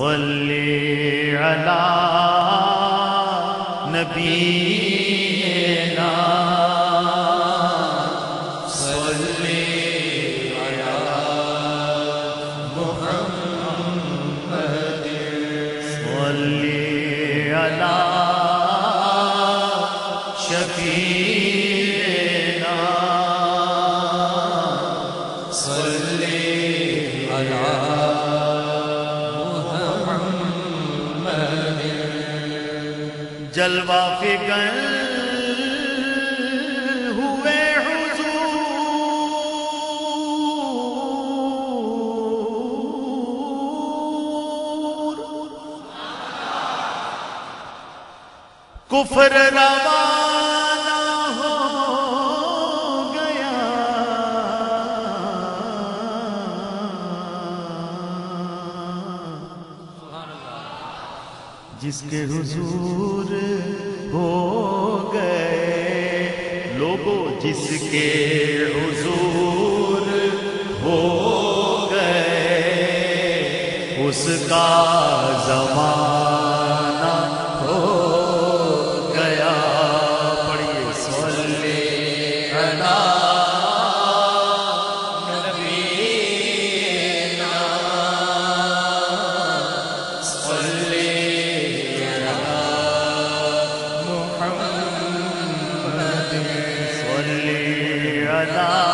صلی علی نبینا صلی علی محمد صلی علی شفیعنا صلی جلوہ فکر ہوئے حضور۔ کفر روانہ جس کے حضور ہو گئے لوگوں جس کے حضور ہو گئے اس کا زمان Sadala.